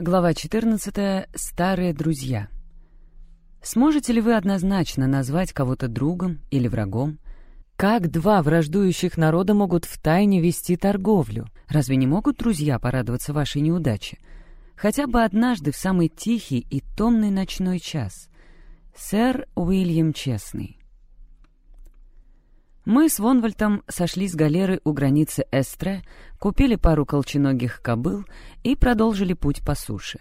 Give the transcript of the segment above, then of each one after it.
Глава 14. Старые друзья. Сможете ли вы однозначно назвать кого-то другом или врагом? Как два враждующих народа могут втайне вести торговлю? Разве не могут друзья порадоваться вашей неудаче? Хотя бы однажды в самый тихий и томный ночной час. Сэр Уильям Честный. Мы с Вонвальтом сошли с галеры у границы Эстре, купили пару колченогих кобыл и продолжили путь по суше.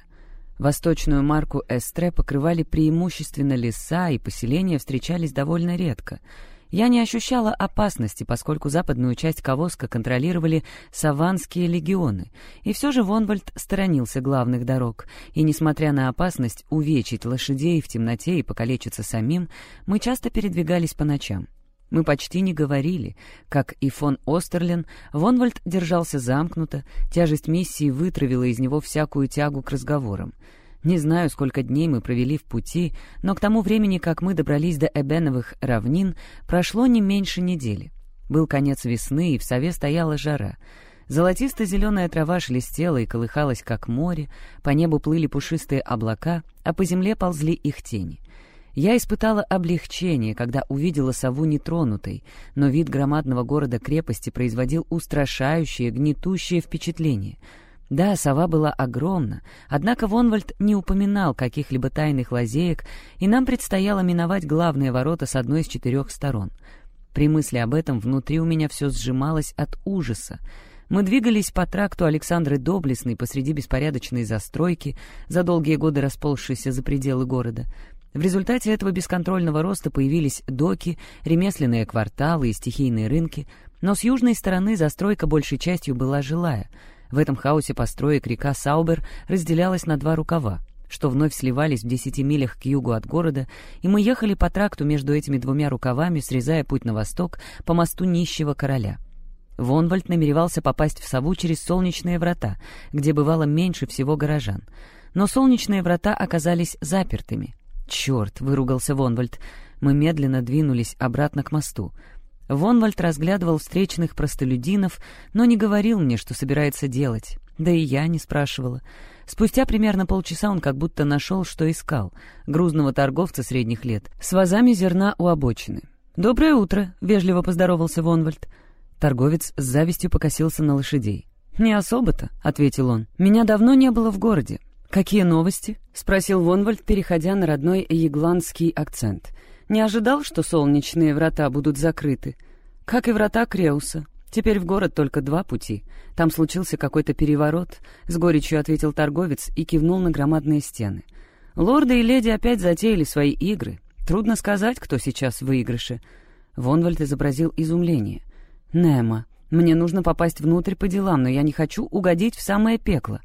Восточную марку Эстре покрывали преимущественно леса, и поселения встречались довольно редко. Я не ощущала опасности, поскольку западную часть Кавоска контролировали саванские легионы, и все же Вонвальд сторонился главных дорог, и, несмотря на опасность увечить лошадей в темноте и покалечиться самим, мы часто передвигались по ночам. Мы почти не говорили. Как и фон Остерлин, Вонвальд держался замкнуто, тяжесть миссии вытравила из него всякую тягу к разговорам. Не знаю, сколько дней мы провели в пути, но к тому времени, как мы добрались до Эбеновых равнин, прошло не меньше недели. Был конец весны, и в сове стояла жара. Золотисто-зеленая трава шелестела и колыхалась, как море, по небу плыли пушистые облака, а по земле ползли их тени. Я испытала облегчение, когда увидела сову нетронутой, но вид громадного города-крепости производил устрашающее, гнетущее впечатление. Да, сова была огромна, однако Вонвальд не упоминал каких-либо тайных лазеек, и нам предстояло миновать главные ворота с одной из четырех сторон. При мысли об этом внутри у меня все сжималось от ужаса. Мы двигались по тракту Александры Доблестной посреди беспорядочной застройки, за долгие годы расползшейся за пределы города — в результате этого бесконтрольного роста появились доки, ремесленные кварталы и стихийные рынки, но с южной стороны застройка большей частью была жилая. В этом хаосе построек река Саубер разделялась на два рукава, что вновь сливались в десяти милях к югу от города, и мы ехали по тракту между этими двумя рукавами, срезая путь на восток по мосту нищего короля. Вонвальд намеревался попасть в Саву через солнечные врата, где бывало меньше всего горожан. Но солнечные врата оказались запертыми — «Черт!» — выругался Вонвальд. Мы медленно двинулись обратно к мосту. Вонвальд разглядывал встречных простолюдинов, но не говорил мне, что собирается делать. Да и я не спрашивала. Спустя примерно полчаса он как будто нашел, что искал. Грузного торговца средних лет, с вазами зерна у обочины. «Доброе утро!» — вежливо поздоровался Вонвальд. Торговец с завистью покосился на лошадей. «Не особо-то», — ответил он. «Меня давно не было в городе. «Какие новости?» — спросил Вонвальд, переходя на родной егландский акцент. «Не ожидал, что солнечные врата будут закрыты. Как и врата Креуса. Теперь в город только два пути. Там случился какой-то переворот», — с горечью ответил торговец и кивнул на громадные стены. «Лорды и леди опять затеяли свои игры. Трудно сказать, кто сейчас в выигрыше». Вонвальд изобразил изумление. «Немо, мне нужно попасть внутрь по делам, но я не хочу угодить в самое пекло».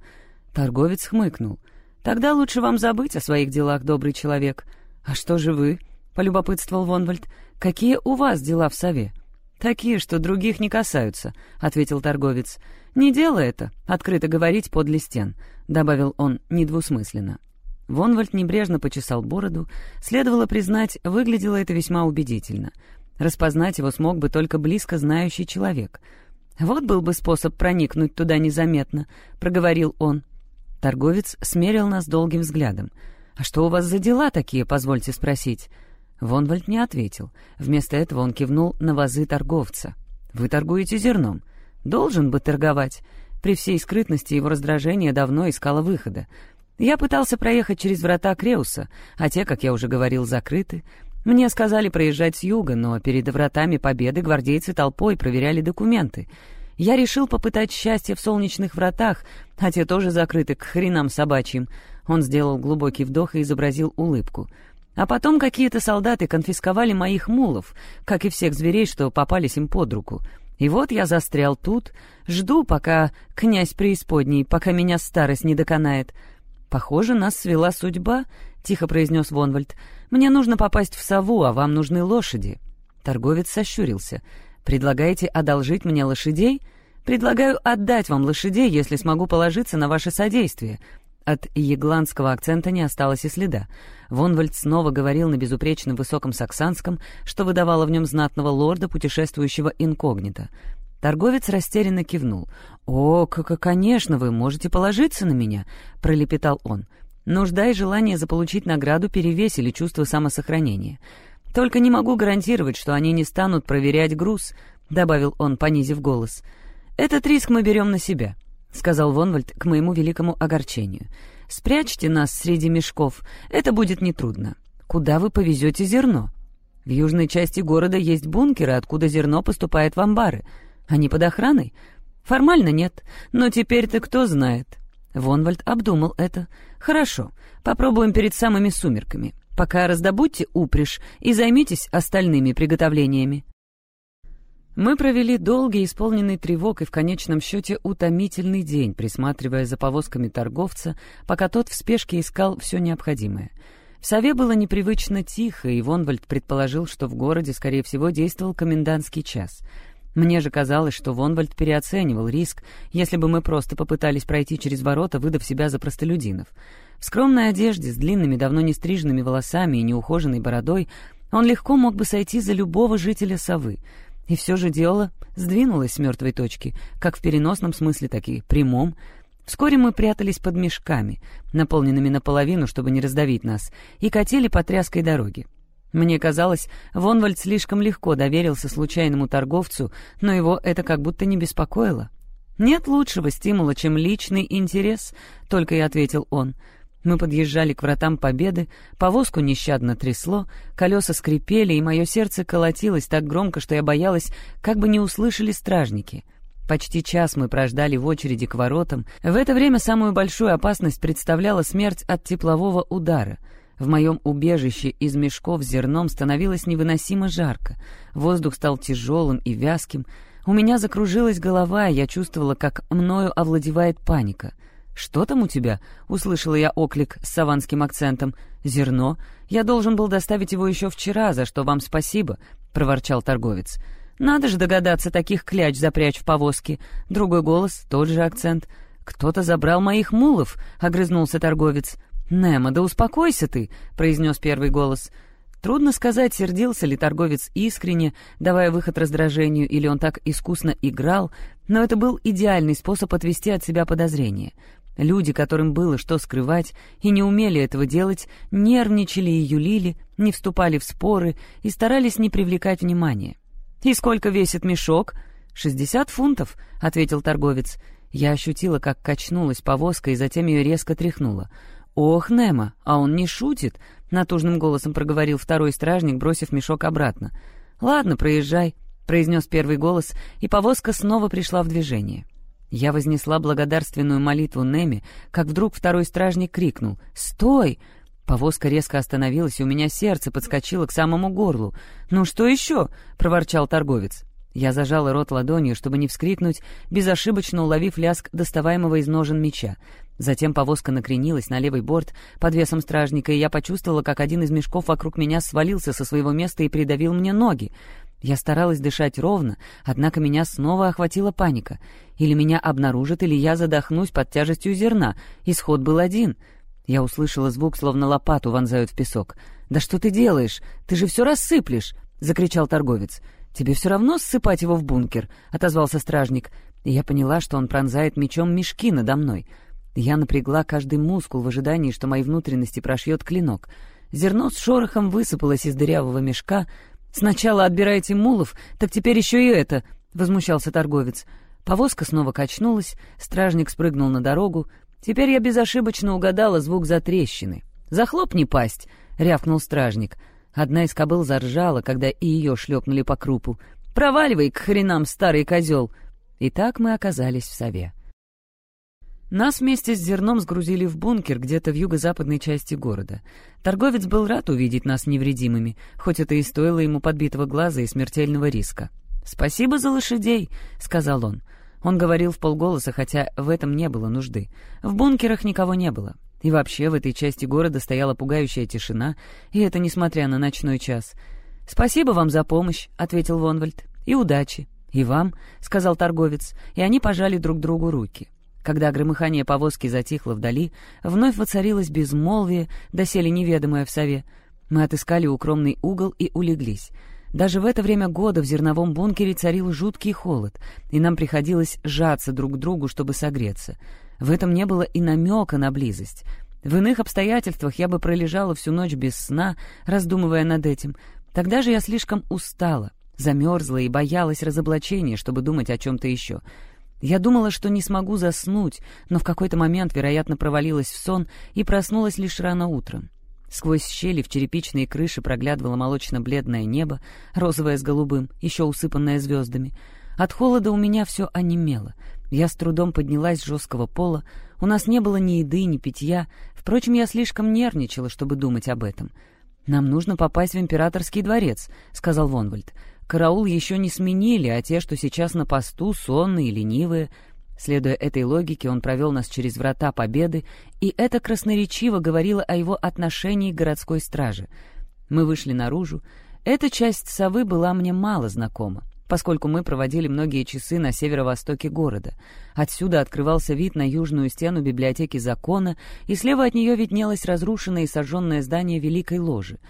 Торговец хмыкнул. «Тогда лучше вам забыть о своих делах, добрый человек». «А что же вы?» — полюбопытствовал Вонвальд. «Какие у вас дела в сове?» «Такие, что других не касаются», — ответил торговец. «Не дело это, открыто говорить подле стен», — добавил он недвусмысленно. Вонвальд небрежно почесал бороду. Следовало признать, выглядело это весьма убедительно. Распознать его смог бы только близко знающий человек. «Вот был бы способ проникнуть туда незаметно», — проговорил он. Торговец смерил нас долгим взглядом. «А что у вас за дела такие, позвольте спросить?» Вонвальд не ответил. Вместо этого он кивнул на вазы торговца. «Вы торгуете зерном. Должен бы торговать». При всей скрытности его раздражение давно искало выхода. Я пытался проехать через врата Креуса, а те, как я уже говорил, закрыты. Мне сказали проезжать с юга, но перед вратами Победы гвардейцы толпой проверяли документы — я решил попытать счастье в солнечных вратах, а те тоже закрыты к хренам собачьим. Он сделал глубокий вдох и изобразил улыбку. А потом какие-то солдаты конфисковали моих мулов, как и всех зверей, что попались им под руку. И вот я застрял тут, жду, пока князь преисподней, пока меня старость не доконает. «Похоже, нас свела судьба», — тихо произнес Вонвальд. «Мне нужно попасть в сову, а вам нужны лошади». Торговец сощурился — Предлагаете одолжить мне лошадей? Предлагаю отдать вам лошадей, если смогу положиться на ваше содействие». От егландского акцента не осталось и следа. Вонвальд снова говорил на безупречном высоком саксанском, что выдавало в нем знатного лорда, путешествующего инкогнито. Торговец растерянно кивнул. «О, как, конечно, вы можете положиться на меня», — пролепетал он. Нужда и желание заполучить награду перевесили чувство самосохранения. «Только не могу гарантировать, что они не станут проверять груз», — добавил он, понизив голос. «Этот риск мы берем на себя», — сказал Вонвальд к моему великому огорчению. «Спрячьте нас среди мешков, это будет нетрудно. Куда вы повезете зерно?» «В южной части города есть бункеры, откуда зерно поступает в амбары. Они под охраной?» «Формально нет, но теперь-то кто знает». Вонвальд обдумал это. «Хорошо, попробуем перед самыми сумерками. Пока раздобудьте упряжь и займитесь остальными приготовлениями». Мы провели долгий, исполненный тревог и в конечном счете утомительный день, присматривая за повозками торговца, пока тот в спешке искал все необходимое. В Сове было непривычно тихо, и Вонвальд предположил, что в городе, скорее всего, действовал комендантский час. Мне же казалось, что Вонвальд переоценивал риск, если бы мы просто попытались пройти через ворота, выдав себя за простолюдинов. В скромной одежде, с длинными, давно не стриженными волосами и неухоженной бородой, он легко мог бы сойти за любого жителя Совы — и все же дело сдвинулось с мертвой точки, как в переносном смысле, так и прямом. Вскоре мы прятались под мешками, наполненными наполовину, чтобы не раздавить нас, и катили по тряской дороге. Мне казалось, Вонвальд слишком легко доверился случайному торговцу, но его это как будто не беспокоило. «Нет лучшего стимула, чем личный интерес», — только и ответил он — мы подъезжали к вратам Победы, повозку нещадно трясло, колеса скрипели, и мое сердце колотилось так громко, что я боялась, как бы не услышали стражники. Почти час мы прождали в очереди к воротам. В это время самую большую опасность представляла смерть от теплового удара. В моем убежище из мешков с зерном становилось невыносимо жарко. Воздух стал тяжелым и вязким. У меня закружилась голова, и я чувствовала, как мною овладевает паника — «Что там у тебя?» — услышала я оклик с саванским акцентом. «Зерно. Я должен был доставить его еще вчера, за что вам спасибо», — проворчал торговец. «Надо же догадаться таких кляч запрячь в повозке». Другой голос, тот же акцент. «Кто-то забрал моих мулов», — огрызнулся торговец. «Немо, да успокойся ты», — произнес первый голос. Трудно сказать, сердился ли торговец искренне, давая выход раздражению, или он так искусно играл, но это был идеальный способ отвести от себя подозрения. Люди, которым было что скрывать и не умели этого делать, нервничали и юлили, не вступали в споры и старались не привлекать внимания. «И сколько весит мешок?» «Шестьдесят фунтов», — ответил торговец. Я ощутила, как качнулась повозка, и затем ее резко тряхнула. «Ох, Немо, а он не шутит», — натужным голосом проговорил второй стражник, бросив мешок обратно. «Ладно, проезжай», — произнес первый голос, и повозка снова пришла в движение. Я вознесла благодарственную молитву Неми, как вдруг второй стражник крикнул «Стой!». Повозка резко остановилась, и у меня сердце подскочило к самому горлу. «Ну что еще?» — проворчал торговец. Я зажала рот ладонью, чтобы не вскрикнуть, безошибочно уловив лязг доставаемого из ножен меча. Затем повозка накренилась на левый борт под весом стражника, и я почувствовала, как один из мешков вокруг меня свалился со своего места и придавил мне ноги. Я старалась дышать ровно, однако меня снова охватила паника. Или меня обнаружат, или я задохнусь под тяжестью зерна. Исход был один. Я услышала звук, словно лопату вонзают в песок. «Да что ты делаешь? Ты же все рассыплешь!» — закричал торговец. «Тебе все равно ссыпать его в бункер», — отозвался стражник. И я поняла, что он пронзает мечом мешки надо мной. Я напрягла каждый мускул в ожидании, что мои внутренности прошьет клинок. Зерно с шорохом высыпалось из дырявого мешка, «Сначала отбираете мулов, так теперь еще и это», — возмущался торговец. Повозка снова качнулась, стражник спрыгнул на дорогу. Теперь я безошибочно угадала звук затрещины. «Захлопни пасть!» — рявкнул стражник. Одна из кобыл заржала, когда и ее шлепнули по крупу. «Проваливай к хренам, старый козел!» И так мы оказались в сове. Нас вместе с зерном сгрузили в бункер где-то в юго-западной части города. Торговец был рад увидеть нас невредимыми, хоть это и стоило ему подбитого глаза и смертельного риска. «Спасибо за лошадей», — сказал он. Он говорил в полголоса, хотя в этом не было нужды. В бункерах никого не было. И вообще в этой части города стояла пугающая тишина, и это несмотря на ночной час. «Спасибо вам за помощь», — ответил Вонвальд. «И удачи». «И вам», — сказал торговец, и они пожали друг другу руки. Когда громыхание повозки затихло вдали, вновь воцарилось безмолвие, доселе неведомое в сове. Мы отыскали укромный угол и улеглись. Даже в это время года в зерновом бункере царил жуткий холод, и нам приходилось сжаться друг к другу, чтобы согреться. В этом не было и намека на близость. В иных обстоятельствах я бы пролежала всю ночь без сна, раздумывая над этим. Тогда же я слишком устала, замерзла и боялась разоблачения, чтобы думать о чем-то еще. Я думала, что не смогу заснуть, но в какой-то момент, вероятно, провалилась в сон и проснулась лишь рано утром. Сквозь щели в черепичные крыши проглядывало молочно-бледное небо, розовое с голубым, еще усыпанное звездами. От холода у меня все онемело. Я с трудом поднялась с жесткого пола. У нас не было ни еды, ни питья. Впрочем, я слишком нервничала, чтобы думать об этом. «Нам нужно попасть в императорский дворец», — сказал Вонвальд. «Караул еще не сменили, а те, что сейчас на посту, сонные и ленивые. Следуя этой логике, он провел нас через врата Победы, и это красноречиво говорило о его отношении к городской страже. Мы вышли наружу. Эта часть совы была мне мало знакома, поскольку мы проводили многие часы на северо-востоке города. Отсюда открывался вид на южную стену библиотеки закона, и слева от нее виднелось разрушенное и сожженное здание Великой Ложи —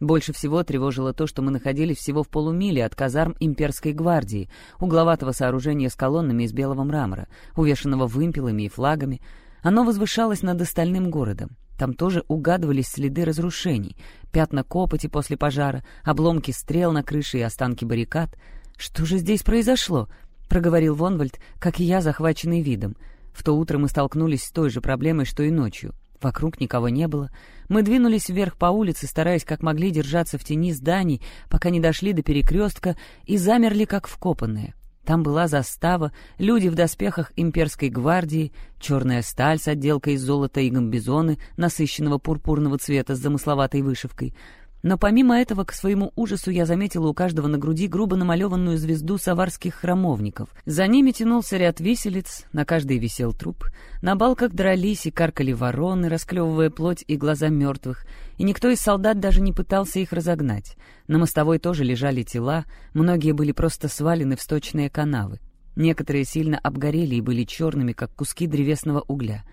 больше всего тревожило то, что мы находились всего в полумиле от казарм имперской гвардии, угловатого сооружения с колоннами из белого мрамора, увешанного вымпелами и флагами. Оно возвышалось над остальным городом. Там тоже угадывались следы разрушений, пятна копоти после пожара, обломки стрел на крыше и останки баррикад. «Что же здесь произошло?» — проговорил Вонвальд, как и я, захваченный видом. В то утро мы столкнулись с той же проблемой, что и ночью. Вокруг никого не было. Мы двинулись вверх по улице, стараясь как могли держаться в тени зданий, пока не дошли до перекрестка и замерли как вкопанные. Там была застава, люди в доспехах имперской гвардии, черная сталь с отделкой из золота и гамбизоны, насыщенного пурпурного цвета с замысловатой вышивкой — но помимо этого, к своему ужасу, я заметила у каждого на груди грубо намалеванную звезду саварских храмовников. За ними тянулся ряд виселиц, на каждой висел труп. На балках дрались и каркали вороны, расклевывая плоть и глаза мертвых, и никто из солдат даже не пытался их разогнать. На мостовой тоже лежали тела, многие были просто свалены в сточные канавы. Некоторые сильно обгорели и были черными, как куски древесного угля.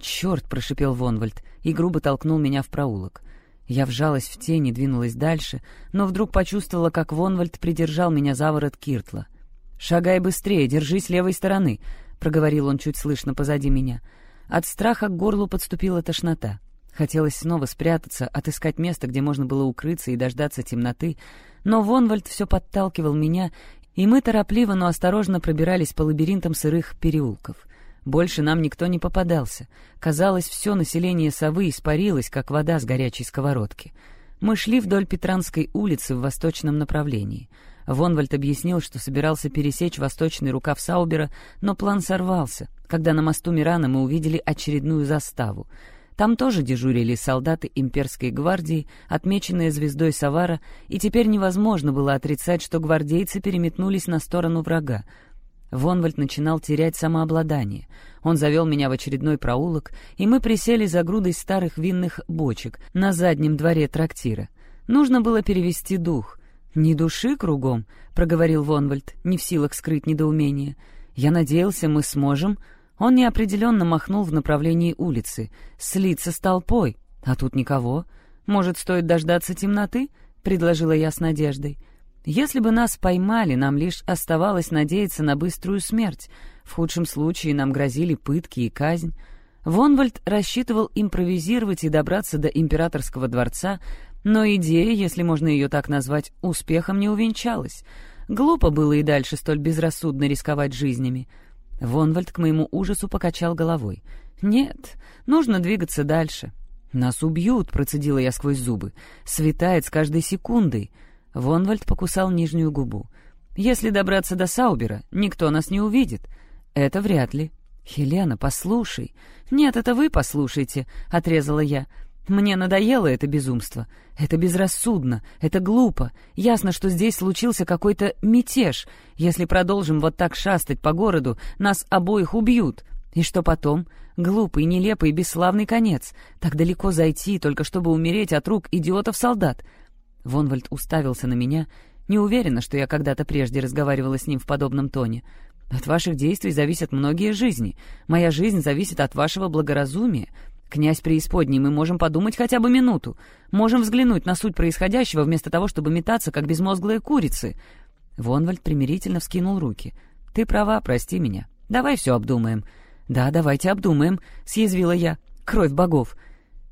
«Черт!» — прошипел Вонвальд и грубо толкнул меня в проулок — я вжалась в тень и двинулась дальше, но вдруг почувствовала, как Вонвальд придержал меня за ворот Киртла. «Шагай быстрее, держись левой стороны», — проговорил он чуть слышно позади меня. От страха к горлу подступила тошнота. Хотелось снова спрятаться, отыскать место, где можно было укрыться и дождаться темноты, но Вонвальд все подталкивал меня, и мы торопливо, но осторожно пробирались по лабиринтам сырых переулков — больше нам никто не попадался. Казалось, все население совы испарилось, как вода с горячей сковородки. Мы шли вдоль Петранской улицы в восточном направлении. Вонвальд объяснил, что собирался пересечь восточный рукав Саубера, но план сорвался, когда на мосту Мирана мы увидели очередную заставу. Там тоже дежурили солдаты имперской гвардии, отмеченные звездой Савара, и теперь невозможно было отрицать, что гвардейцы переметнулись на сторону врага. Вонвальд начинал терять самообладание. Он завел меня в очередной проулок, и мы присели за грудой старых винных бочек на заднем дворе трактира. Нужно было перевести дух. «Ни души кругом», — проговорил Вонвальд, не в силах скрыть недоумение. «Я надеялся, мы сможем». Он неопределенно махнул в направлении улицы. «Слиться с толпой. А тут никого. Может, стоит дождаться темноты?» — предложила я с надеждой. Если бы нас поймали, нам лишь оставалось надеяться на быструю смерть. В худшем случае нам грозили пытки и казнь. Вонвальд рассчитывал импровизировать и добраться до императорского дворца, но идея, если можно ее так назвать, успехом не увенчалась. Глупо было и дальше столь безрассудно рисковать жизнями. Вонвальд к моему ужасу покачал головой. «Нет, нужно двигаться дальше». «Нас убьют», — процедила я сквозь зубы. «Светает с каждой секундой». Вонвальд покусал нижнюю губу. «Если добраться до Саубера, никто нас не увидит. Это вряд ли». «Хелена, послушай». «Нет, это вы послушайте», — отрезала я. «Мне надоело это безумство. Это безрассудно, это глупо. Ясно, что здесь случился какой-то мятеж. Если продолжим вот так шастать по городу, нас обоих убьют. И что потом? Глупый, нелепый, бесславный конец. Так далеко зайти, только чтобы умереть от рук идиотов-солдат. Вонвальд уставился на меня. Не уверена, что я когда-то прежде разговаривала с ним в подобном тоне. От ваших действий зависят многие жизни. Моя жизнь зависит от вашего благоразумия. Князь преисподней, мы можем подумать хотя бы минуту. Можем взглянуть на суть происходящего вместо того, чтобы метаться, как безмозглые курицы». Вонвальд примирительно вскинул руки. «Ты права, прости меня. Давай все обдумаем». «Да, давайте обдумаем», — съязвила я. «Кровь богов».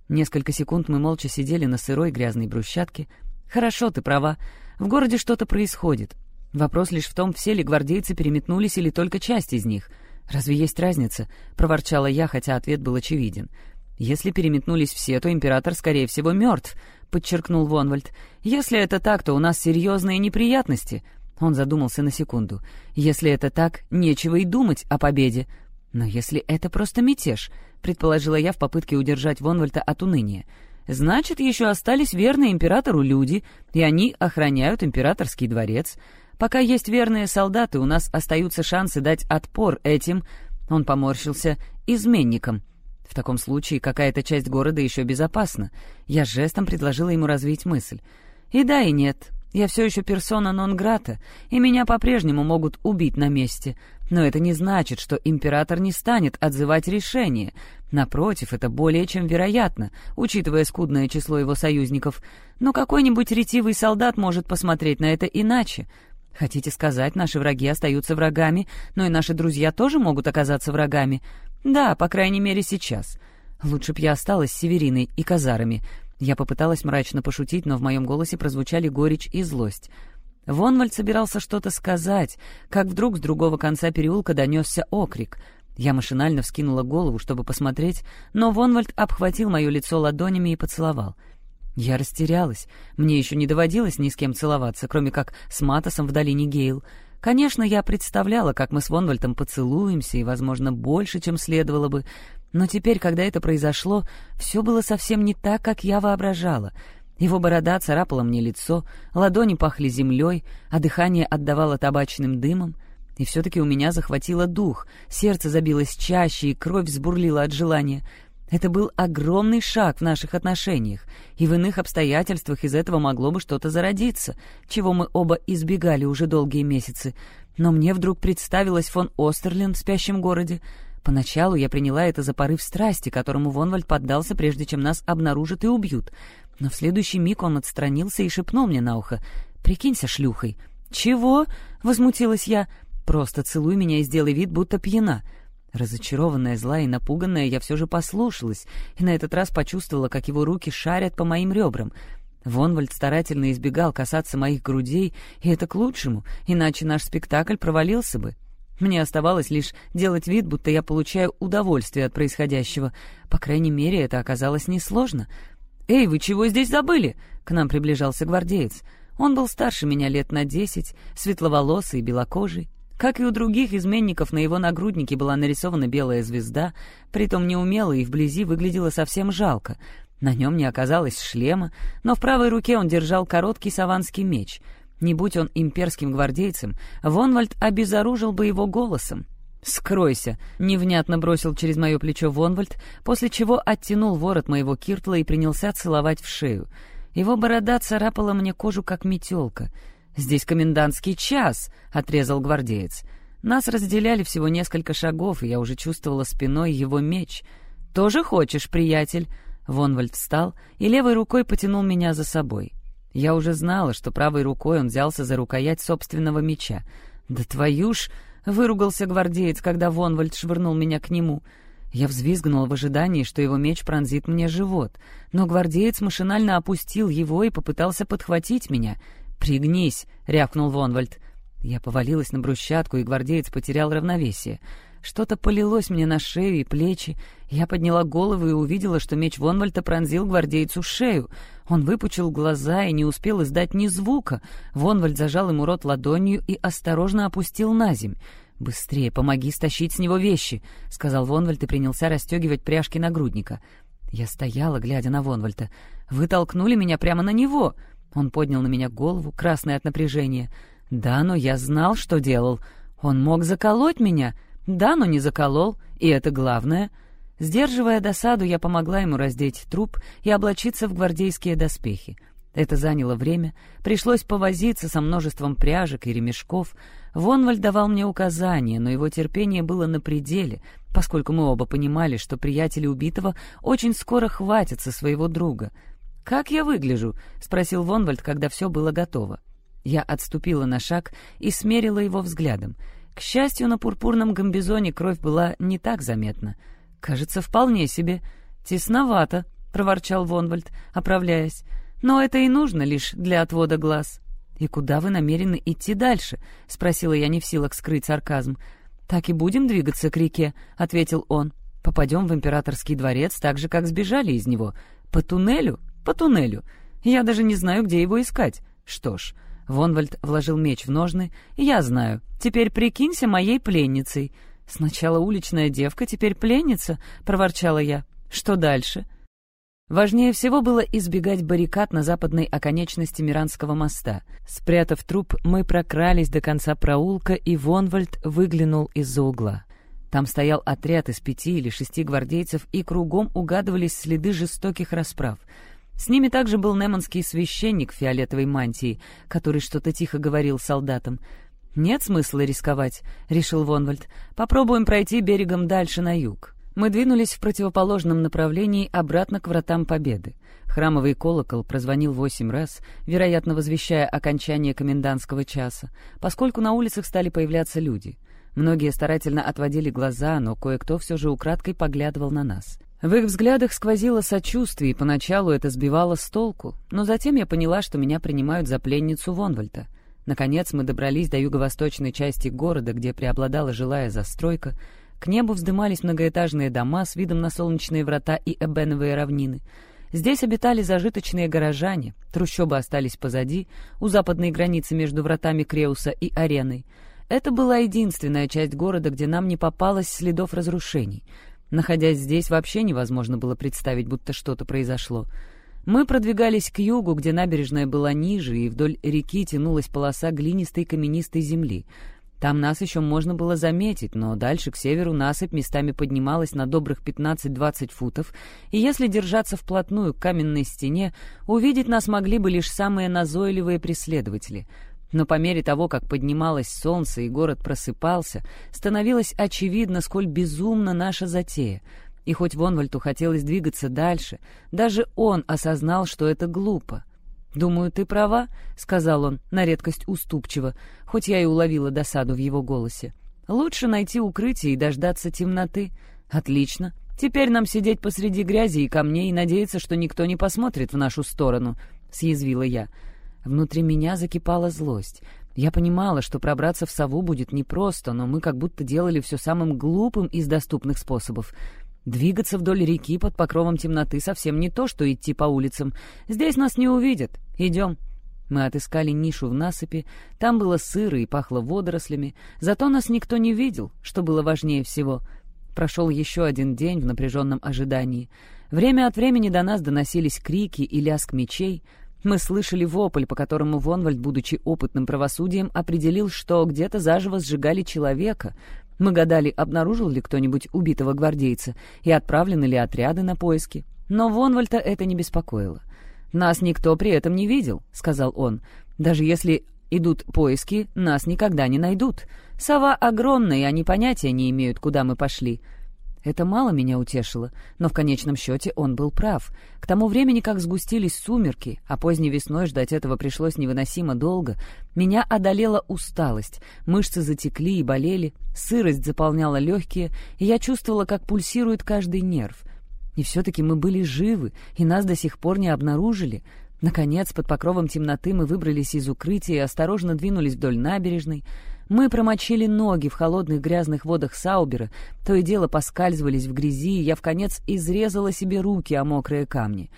Несколько секунд мы молча сидели на сырой грязной брусчатке. «Хорошо, ты права. В городе что-то происходит. Вопрос лишь в том, все ли гвардейцы переметнулись или только часть из них. Разве есть разница?» — проворчала я, хотя ответ был очевиден. «Если переметнулись все, то император, скорее всего, мертв», — подчеркнул Вонвальд. «Если это так, то у нас серьезные неприятности». Он задумался на секунду. «Если это так, нечего и думать о победе». «Но если это просто мятеж», — предположила я в попытке удержать Вонвальта от уныния, «значит, еще остались верные императору люди, и они охраняют императорский дворец. Пока есть верные солдаты, у нас остаются шансы дать отпор этим...» Он поморщился изменникам. В таком случае какая-то часть города еще безопасна. Я жестом предложила ему развить мысль. И да, и нет. Я все еще персона нон-грата, и меня по-прежнему могут убить на месте. Но это не значит, что император не станет отзывать решение. Напротив, это более чем вероятно, учитывая скудное число его союзников. Но какой-нибудь ретивый солдат может посмотреть на это иначе. Хотите сказать, наши враги остаются врагами, но и наши друзья тоже могут оказаться врагами? Да, по крайней мере, сейчас. Лучше б я осталась с Севериной и Казарами. Я попыталась мрачно пошутить, но в моем голосе прозвучали горечь и злость. Вонвальд собирался что-то сказать, как вдруг с другого конца переулка донесся окрик. Я машинально вскинула голову, чтобы посмотреть, но Вонвальд обхватил мое лицо ладонями и поцеловал. Я растерялась. Мне еще не доводилось ни с кем целоваться, кроме как с Матосом в долине Гейл — Конечно, я представляла, как мы с Вонвальтом поцелуемся, и, возможно, больше, чем следовало бы, но теперь, когда это произошло, все было совсем не так, как я воображала. Его борода царапала мне лицо, ладони пахли землей, а дыхание отдавало табачным дымом. И все-таки у меня захватило дух, сердце забилось чаще, и кровь взбурлила от желания — это был огромный шаг в наших отношениях, и в иных обстоятельствах из этого могло бы что-то зародиться, чего мы оба избегали уже долгие месяцы. Но мне вдруг представилась фон Остерлин в спящем городе. Поначалу я приняла это за порыв страсти, которому Вонвальд поддался, прежде чем нас обнаружат и убьют. Но в следующий миг он отстранился и шепнул мне на ухо «Прикинься шлюхой». «Чего?» — возмутилась я. «Просто целуй меня и сделай вид, будто пьяна». Разочарованная, злая и напуганная, я все же послушалась, и на этот раз почувствовала, как его руки шарят по моим ребрам. Вонвальд старательно избегал касаться моих грудей, и это к лучшему, иначе наш спектакль провалился бы. Мне оставалось лишь делать вид, будто я получаю удовольствие от происходящего. По крайней мере, это оказалось несложно. «Эй, вы чего здесь забыли?» — к нам приближался гвардеец. Он был старше меня лет на десять, светловолосый и белокожий. Как и у других изменников, на его нагруднике была нарисована белая звезда, притом неумело и вблизи выглядела совсем жалко. На нем не оказалось шлема, но в правой руке он держал короткий саванский меч. Не будь он имперским гвардейцем, Вонвальд обезоружил бы его голосом. «Скройся!» — невнятно бросил через мое плечо Вонвальд, после чего оттянул ворот моего киртла и принялся целовать в шею. Его борода царапала мне кожу, как метелка — «Здесь комендантский час», — отрезал гвардеец. Нас разделяли всего несколько шагов, и я уже чувствовала спиной его меч. «Тоже хочешь, приятель?» Вонвальд встал и левой рукой потянул меня за собой. Я уже знала, что правой рукой он взялся за рукоять собственного меча. «Да твою ж!» — выругался гвардеец, когда Вонвальд швырнул меня к нему. Я взвизгнула в ожидании, что его меч пронзит мне живот, но гвардеец машинально опустил его и попытался подхватить меня — «Пригнись!» — рявкнул Вонвальд. Я повалилась на брусчатку, и гвардеец потерял равновесие. Что-то полилось мне на шею и плечи. Я подняла голову и увидела, что меч Вонвальта пронзил гвардейцу шею. Он выпучил глаза и не успел издать ни звука. Вонвальд зажал ему рот ладонью и осторожно опустил на земь. «Быстрее, помоги стащить с него вещи», — сказал Вонвальд и принялся расстегивать пряжки нагрудника. Я стояла, глядя на Вонвальта. «Вы толкнули меня прямо на него!» Он поднял на меня голову, красный от напряжения. «Да, но я знал, что делал. Он мог заколоть меня. Да, но не заколол, и это главное». Сдерживая досаду, я помогла ему раздеть труп и облачиться в гвардейские доспехи. Это заняло время, пришлось повозиться со множеством пряжек и ремешков. Вонвальд давал мне указания, но его терпение было на пределе, поскольку мы оба понимали, что приятели убитого очень скоро хватятся своего друга. «Как я выгляжу?» — спросил Вонвальд, когда все было готово. Я отступила на шаг и смерила его взглядом. К счастью, на пурпурном гамбизоне кровь была не так заметна. «Кажется, вполне себе. Тесновато», — проворчал Вонвальд, оправляясь. «Но это и нужно лишь для отвода глаз». «И куда вы намерены идти дальше?» — спросила я не в силах скрыть сарказм. «Так и будем двигаться к реке», — ответил он. «Попадем в императорский дворец так же, как сбежали из него. По туннелю? По туннелю. Я даже не знаю, где его искать. Что ж...» Вонвальд вложил меч в ножны. «Я знаю. Теперь прикинься моей пленницей». «Сначала уличная девка, теперь пленница», — проворчала я. «Что дальше?» Важнее всего было избегать баррикад на западной оконечности Миранского моста. Спрятав труп, мы прокрались до конца проулка, и Вонвальд выглянул из-за угла. Там стоял отряд из пяти или шести гвардейцев, и кругом угадывались следы жестоких расправ. С ними также был неманский священник в фиолетовой мантии, который что-то тихо говорил солдатам. «Нет смысла рисковать», — решил Вонвальд. «Попробуем пройти берегом дальше на юг». Мы двинулись в противоположном направлении обратно к вратам Победы. Храмовый колокол прозвонил восемь раз, вероятно, возвещая окончание комендантского часа, поскольку на улицах стали появляться люди. Многие старательно отводили глаза, но кое-кто все же украдкой поглядывал на нас. В их взглядах сквозило сочувствие, и поначалу это сбивало с толку, но затем я поняла, что меня принимают за пленницу Вонвальта. Наконец мы добрались до юго-восточной части города, где преобладала жилая застройка — к небу вздымались многоэтажные дома с видом на солнечные врата и эбеновые равнины. Здесь обитали зажиточные горожане, трущобы остались позади, у западной границы между вратами Креуса и ареной. Это была единственная часть города, где нам не попалось следов разрушений. Находясь здесь, вообще невозможно было представить, будто что-то произошло. Мы продвигались к югу, где набережная была ниже, и вдоль реки тянулась полоса глинистой каменистой земли — там нас еще можно было заметить, но дальше к северу насыпь местами поднималась на добрых 15-20 футов, и если держаться вплотную к каменной стене, увидеть нас могли бы лишь самые назойливые преследователи. Но по мере того, как поднималось солнце и город просыпался, становилось очевидно, сколь безумна наша затея. И хоть Вонвальту хотелось двигаться дальше, даже он осознал, что это глупо. «Думаю, ты права», — сказал он, на редкость уступчиво, хоть я и уловила досаду в его голосе. «Лучше найти укрытие и дождаться темноты. Отлично. Теперь нам сидеть посреди грязи и камней и надеяться, что никто не посмотрит в нашу сторону», — съязвила я. Внутри меня закипала злость. Я понимала, что пробраться в сову будет непросто, но мы как будто делали все самым глупым из доступных способов — Двигаться вдоль реки под покровом темноты совсем не то, что идти по улицам. Здесь нас не увидят. Идем. Мы отыскали нишу в насыпи, там было сыро и пахло водорослями, зато нас никто не видел, что было важнее всего. Прошел еще один день в напряженном ожидании. Время от времени до нас доносились крики и лязг мечей. Мы слышали вопль, по которому Вонвальд, будучи опытным правосудием, определил, что где-то заживо сжигали человека, мы гадали, обнаружил ли кто-нибудь убитого гвардейца и отправлены ли отряды на поиски. Но Вонвальта это не беспокоило. «Нас никто при этом не видел», — сказал он. «Даже если идут поиски, нас никогда не найдут. Сова огромная, и они понятия не имеют, куда мы пошли. Это мало меня утешило, но в конечном счете он был прав. К тому времени, как сгустились сумерки, а поздней весной ждать этого пришлось невыносимо долго, меня одолела усталость, мышцы затекли и болели, сырость заполняла легкие, и я чувствовала, как пульсирует каждый нерв. И все-таки мы были живы, и нас до сих пор не обнаружили. Наконец, под покровом темноты мы выбрались из укрытия и осторожно двинулись вдоль набережной. Мы промочили ноги в холодных грязных водах Саубера, то и дело поскальзывались в грязи, и я в конец изрезала себе руки о мокрые камни.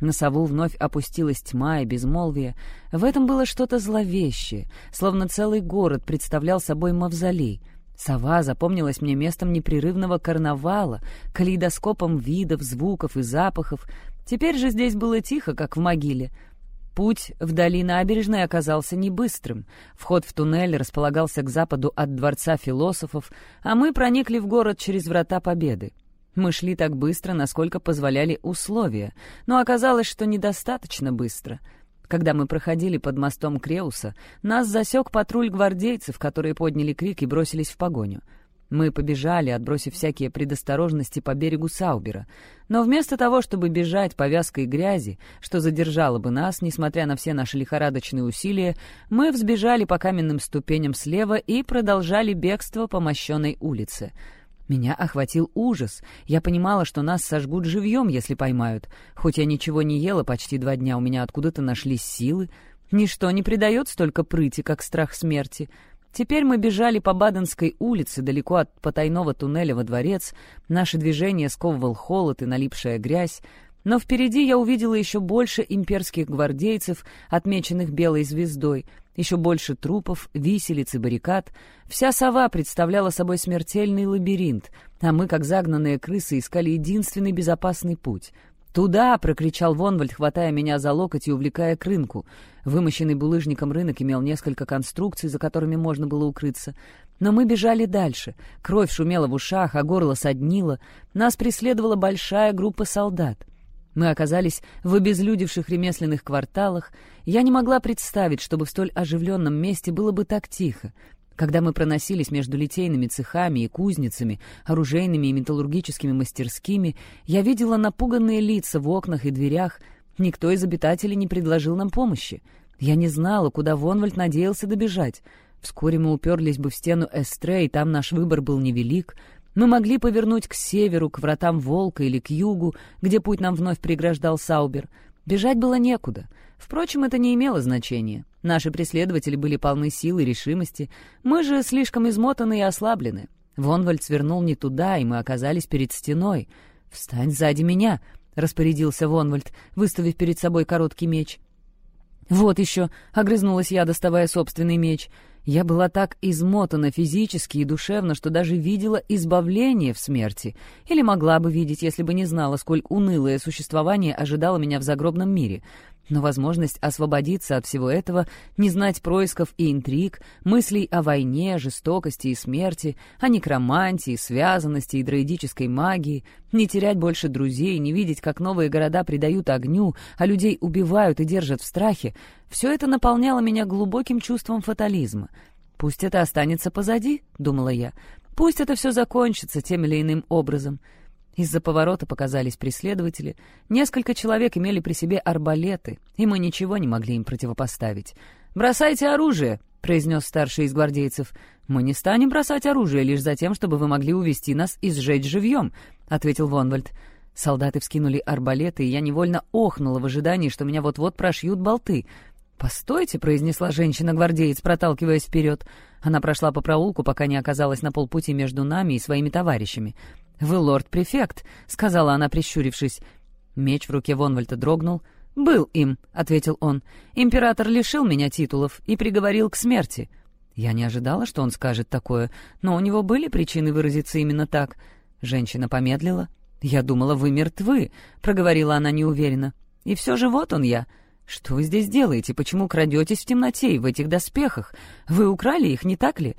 На сову вновь опустилась тьма и безмолвие. В этом было что-то зловещее, словно целый город представлял собой мавзолей. Сова запомнилась мне местом непрерывного карнавала, калейдоскопом видов, звуков и запахов. Теперь же здесь было тихо, как в могиле — Путь вдали набережной оказался не быстрым. Вход в туннель располагался к западу от Дворца философов, а мы проникли в город через Врата Победы. Мы шли так быстро, насколько позволяли условия, но оказалось, что недостаточно быстро. Когда мы проходили под мостом Креуса, нас засек патруль гвардейцев, которые подняли крик и бросились в погоню. Мы побежали, отбросив всякие предосторожности по берегу Саубера. Но вместо того, чтобы бежать по вязкой грязи, что задержало бы нас, несмотря на все наши лихорадочные усилия, мы взбежали по каменным ступеням слева и продолжали бегство по мощенной улице. Меня охватил ужас. Я понимала, что нас сожгут живьем, если поймают. Хоть я ничего не ела почти два дня, у меня откуда-то нашлись силы. Ничто не придает столько прыти, как страх смерти. Теперь мы бежали по Баденской улице, далеко от потайного туннеля во дворец. Наше движение сковывал холод и налипшая грязь. Но впереди я увидела еще больше имперских гвардейцев, отмеченных белой звездой, еще больше трупов, виселиц и баррикад. Вся сова представляла собой смертельный лабиринт, а мы, как загнанные крысы, искали единственный безопасный путь — «Туда!» — прокричал Вонвальд, хватая меня за локоть и увлекая к рынку. Вымощенный булыжником рынок имел несколько конструкций, за которыми можно было укрыться. Но мы бежали дальше. Кровь шумела в ушах, а горло соднило. Нас преследовала большая группа солдат. Мы оказались в обезлюдевших ремесленных кварталах. Я не могла представить, чтобы в столь оживленном месте было бы так тихо. Когда мы проносились между литейными цехами и кузницами, оружейными и металлургическими мастерскими, я видела напуганные лица в окнах и дверях. Никто из обитателей не предложил нам помощи. Я не знала, куда Вонвальд надеялся добежать. Вскоре мы уперлись бы в стену Эстре, и там наш выбор был невелик. Мы могли повернуть к северу, к вратам Волка или к югу, где путь нам вновь преграждал Саубер. Бежать было некуда. Впрочем, это не имело значения. Наши преследователи были полны сил и решимости. Мы же слишком измотаны и ослаблены. Вонвальд свернул не туда, и мы оказались перед стеной. «Встань сзади меня!» — распорядился Вонвальд, выставив перед собой короткий меч. «Вот еще!» — огрызнулась я, доставая собственный меч. Я была так измотана физически и душевно, что даже видела избавление в смерти. Или могла бы видеть, если бы не знала, сколь унылое существование ожидало меня в загробном мире. Но возможность освободиться от всего этого, не знать происков и интриг, мыслей о войне, жестокости и смерти, о некромантии, связанности и дроидической магии, не терять больше друзей, не видеть, как новые города предают огню, а людей убивают и держат в страхе, все это наполняло меня глубоким чувством фатализма. «Пусть это останется позади», — думала я, — «пусть это все закончится тем или иным образом». Из-за поворота показались преследователи. Несколько человек имели при себе арбалеты, и мы ничего не могли им противопоставить. «Бросайте оружие!» — произнес старший из гвардейцев. «Мы не станем бросать оружие лишь за тем, чтобы вы могли увести нас и сжечь живьем», — ответил Вонвальд. Солдаты вскинули арбалеты, и я невольно охнула в ожидании, что меня вот-вот прошьют болты. «Постойте», — произнесла женщина-гвардеец, проталкиваясь вперед. Она прошла по проулку, пока не оказалась на полпути между нами и своими товарищами. «Вы лорд-префект», — сказала она, прищурившись. Меч в руке Вонвальта дрогнул. «Был им», — ответил он. «Император лишил меня титулов и приговорил к смерти». Я не ожидала, что он скажет такое, но у него были причины выразиться именно так. Женщина помедлила. «Я думала, вы мертвы», — проговорила она неуверенно. «И все же вот он я. Что вы здесь делаете? Почему крадетесь в темноте и в этих доспехах? Вы украли их, не так ли?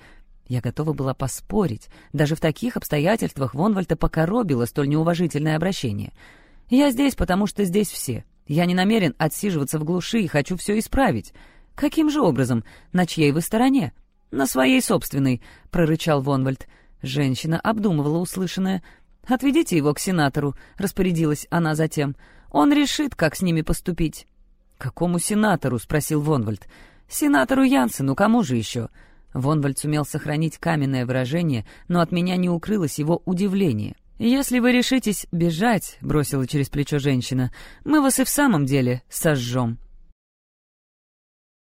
Я готова была поспорить. Даже в таких обстоятельствах Вонвальта покоробило столь неуважительное обращение. «Я здесь, потому что здесь все. Я не намерен отсиживаться в глуши и хочу все исправить. Каким же образом? На чьей вы стороне?» «На своей собственной», — прорычал Вонвальд. Женщина обдумывала услышанное. «Отведите его к сенатору», — распорядилась она затем. «Он решит, как с ними поступить». «Какому сенатору?» — спросил Вонвальд. «Сенатору Янсену, кому же еще?» Вонвальд сумел сохранить каменное выражение, но от меня не укрылось его удивление. «Если вы решитесь бежать», — бросила через плечо женщина, — «мы вас и в самом деле сожжем».